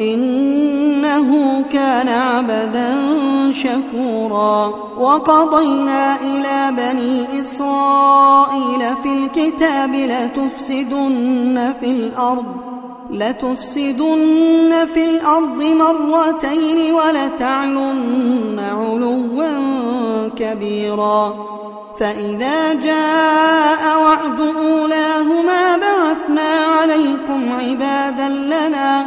إنه كان عبدا شكورا. وقضينا إلى بني إسرائيل في الكتاب لتفسدن في الأرض لتفسدن في الأرض مرتين ولتعلن علوا كبيرا. فإذا جاء وعد أولاهما بعثنا عليكم عبادا لنا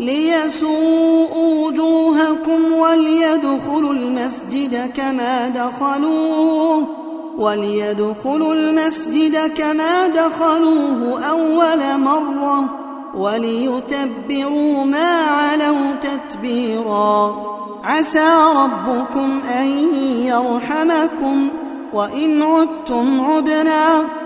ليسوءوا وجوهكم وليدخلوا المسجد كما دخلوه وليدخلوا المسجد كما دخلوه أول مرة وليتبروا ما علوا تتبيرا. عسى ربكم أن يرحمكم وإن عدتم عدنا.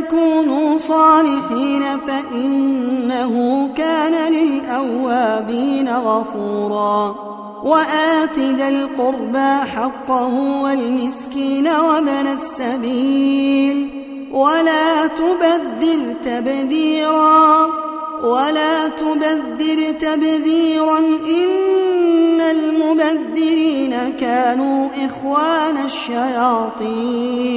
تكونوا صالحين فإنه كان للأوابين غفورا وآت ذا القربى حقه والمسكين وابن السبيل ولا تبذر تبذيرا ولا تبذر تبذيرا إن المبذرين كانوا إخوان الشياطين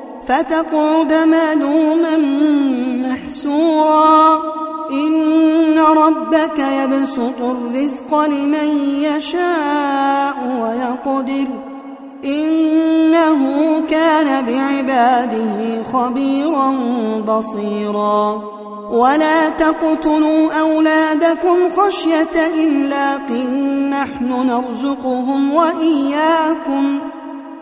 فتقعد ملوما محسورا. إن ربك يبسط الرزق لمن يشاء ويقدر. إنه كان بعباده خبيرا بصيرا. ولا تقتلوا أولادكم خشية إملاق. نحن نرزقهم وإياكم.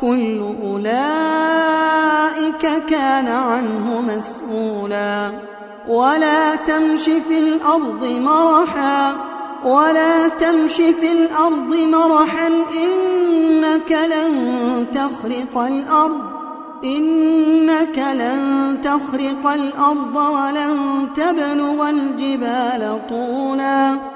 كل أولئك كان عنه مسؤولا. ولا تمش في الأرض مرحا ولا تمش في الأرض مرحا إنك لن تخرق الأرض إنك لن تخرق الأرض ولن تبلغ الجبال طولا.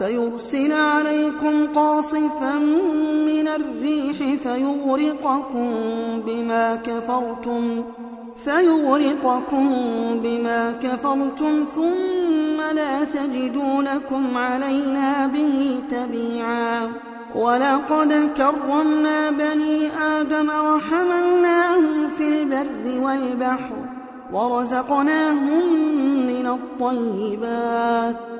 فيرسل عليكم قاصفا من الريح فيغرقكم بما كفرتم فيغرقكم بما كفرتم ثم لا تجدوا لكم علينا به تبيعا. ولقد كرمنا بني آدم وحملناهم في البر والبحر ورزقناهم من الطيبات.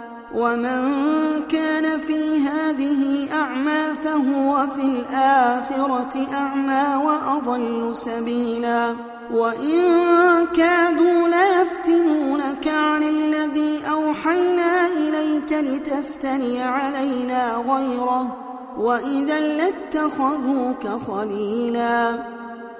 ومن كان في هذه أعمى فهو في الآخرة أعمى وأضل سبيلا. وإن كادوا ليفتنونك عن الذي أوحينا إليك لتفتري علينا غيره. وإذا لاتخذوك خليلا.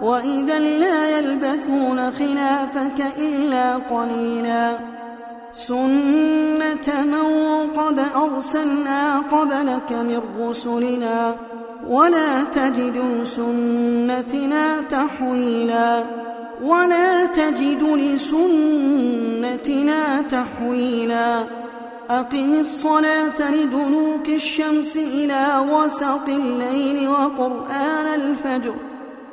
وإذا لا يلبثون خلافك إلا قليلا سنة من قد أرسلنا قبلك من رسلنا ولا تجد سنتنا تحويلا ولا تجد لسنتنا تحويلا أقم الصلاة لدنوك الشمس إلى وسط الليل وقرآن الفجر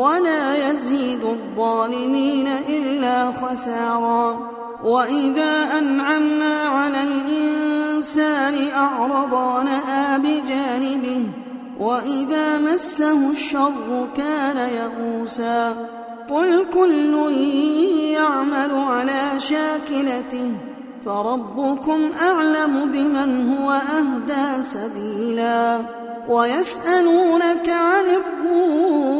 ولا يزيد الظالمين إلا خسارا وإذا أنعمنا على الإنسان أعرض ونأى بجانبه وإذا مسه الشر كان يئوسا قل كل يعمل على شاكلته فربكم أعلم بمن هو أهدى سبيلا ويسألونك عن الروح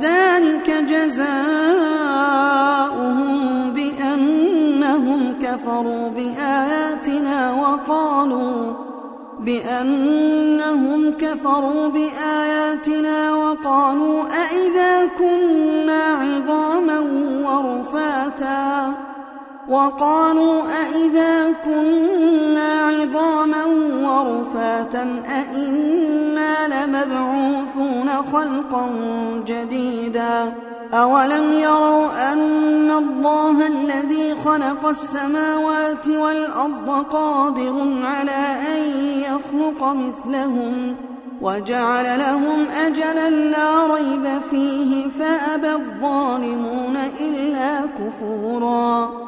ذلك جزاؤهم بأنهم كفروا بآياتنا وقالوا بأنهم كفروا بآياتنا وقالوا أئذا كنا عظاما ورفاتا وقالوا أئذا كنا عظاما ورفاتا أئنا لمبعوثون خلقا جديدا أولم يروا أن الله الذي خلق السماوات والأرض قادر على أن يخلق مثلهم وجعل لهم أجلا لا ريب فيه فأبى الظالمون إلا كفورا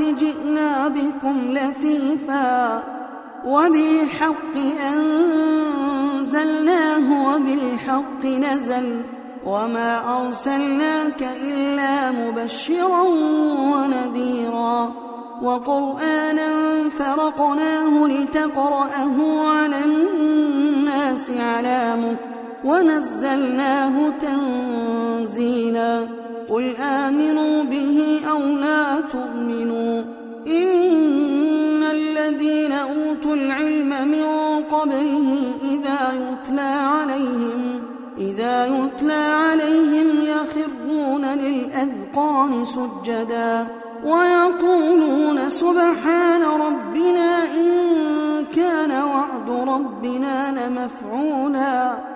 جئنا بكم لفيفا وبالحق أنزلناه وبالحق نزل وما أرسلناك إلا مبشرا ونذيرا وقرآنا فرقناه لتقرأه على الناس على مكر ونزلناه تنزيلا قل آمنوا به أو لا تؤمنوا إن الذين أوتوا العلم من قبله إذا يتلى عليهم إذا يتلى عليهم يخرون للأذقان سجدا ويقولون سبحان ربنا إن كان وعد ربنا لمفعولا